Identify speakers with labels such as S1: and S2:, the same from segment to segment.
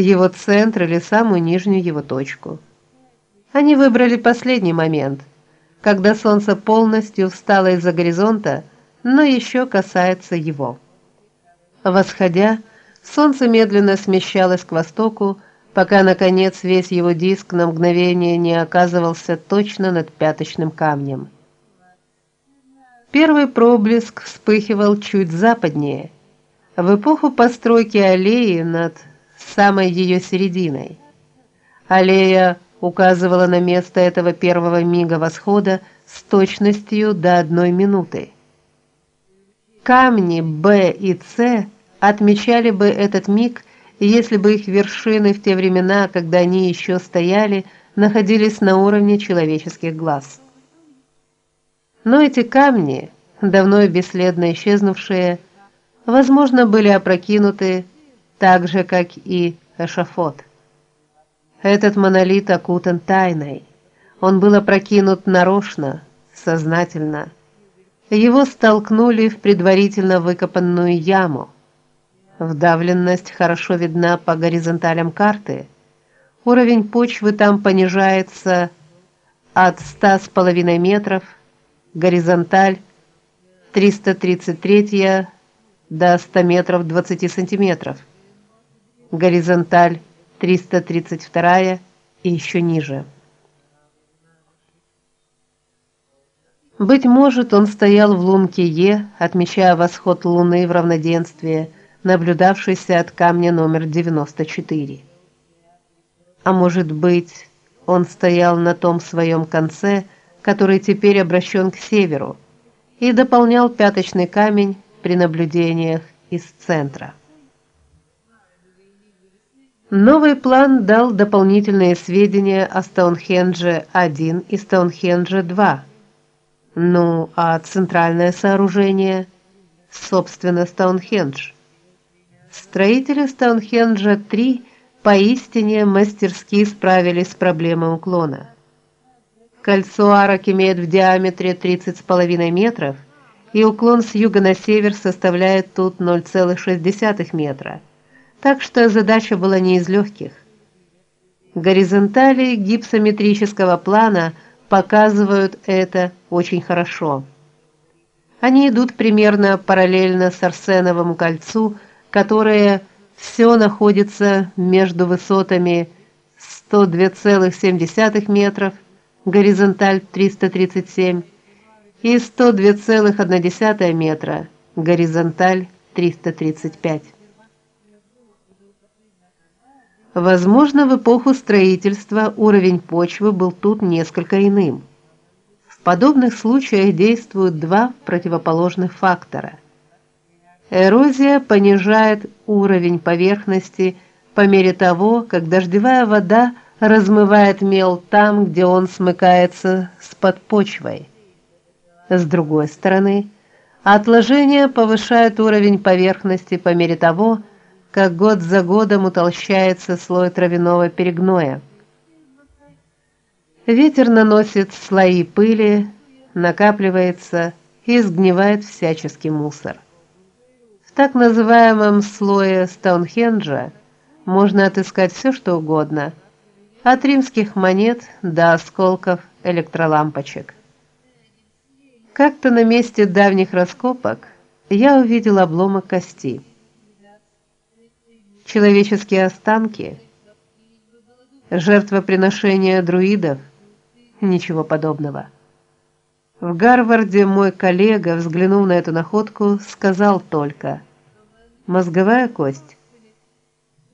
S1: его центр или самую нижнюю его точку. Они выбрали последний момент, когда солнце полностью встало из-за горизонта, но еще касается его. Восходя, солнце медленно смещалось к востоку, пока наконец весь его диск на мгновение не оказывался точно над пяточным камнем. Первый проблеск вспыхивал чуть западнее, в эпоху постройки аллеи над самой ее серединой. Аллея указывала на место этого первого мига восхода с точностью до одной минуты. Камни Б и С отмечали бы этот миг, если бы их вершины в те времена, когда они еще стояли, находились на уровне человеческих глаз. Но эти камни, давно бесследно исчезнувшие, возможно, были опрокинуты так же, как и эшафот. Этот монолит окутан тайной. Он был опрокинут нарочно, сознательно. Его столкнули в предварительно выкопанную яму. Вдавленность хорошо видна по горизонталям карты. Уровень почвы там понижается от ста с половиной метров, горизонталь 333 до 100 метров 20 сантиметров горизонталь 332 и еще ниже. Быть может, он стоял в лунке Е, отмечая восход луны в равноденствие, наблюдавшийся от камня номер 94. А может быть, он стоял на том своем конце, который теперь обращен к северу, и дополнял пяточный камень при наблюдениях из центра. Новый план дал дополнительные сведения о Стоунхендже-1 и Стоунхендже-2. Ну, а центральное сооружение, собственно, Стоунхендж. Строители Стоунхенджа-3 поистине мастерски справились с проблемой уклона. Кольцо арок имеет в диаметре 30,5 метров, и уклон с юга на север составляет тут 0,6 метра так что задача была не из легких. Горизонтали гипсометрического плана показывают это очень хорошо. Они идут примерно параллельно с Арсеновому кольцу, которое все находится между высотами 102,7 метров, горизонталь 337 и 102,1 метра, горизонталь 335. Возможно, в эпоху строительства уровень почвы был тут несколько иным. В подобных случаях действуют два противоположных фактора. Эрозия понижает уровень поверхности по мере того, как дождевая вода размывает мел там, где он смыкается с подпочвой. С другой стороны, отложение повышает уровень поверхности по мере того, как год за годом утолщается слой травяного перегноя. Ветер наносит слои пыли, накапливается и сгнивает всяческий мусор. В так называемом слое Стоунхенджа можно отыскать все, что угодно, от римских монет до осколков электролампочек. Как-то на месте давних раскопок я увидел обломок кости человеческие останки, жертвоприношения друидов, ничего подобного. В Гарварде мой коллега, взглянув на эту находку, сказал только: мозговая кость.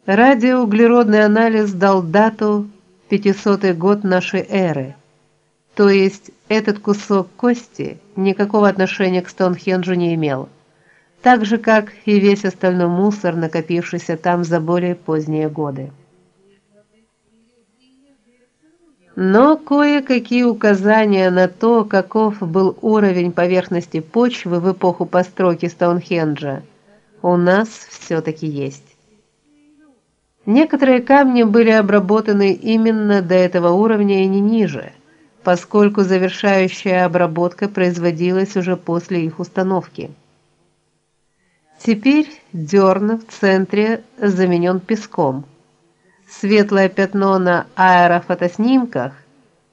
S1: Радиоуглеродный анализ дал дату 500 год нашей эры. То есть этот кусок кости никакого отношения к Стоунхенджу не имел так же как и весь остальной мусор, накопившийся там за более поздние годы. Но кое-какие указания на то, каков был уровень поверхности почвы в эпоху постройки Стоунхенджа, у нас все таки есть. Некоторые камни были обработаны именно до этого уровня и не ниже, поскольку завершающая обработка производилась уже после их установки. Теперь дерн в центре заменен песком. Светлое пятно на аэрофотоснимках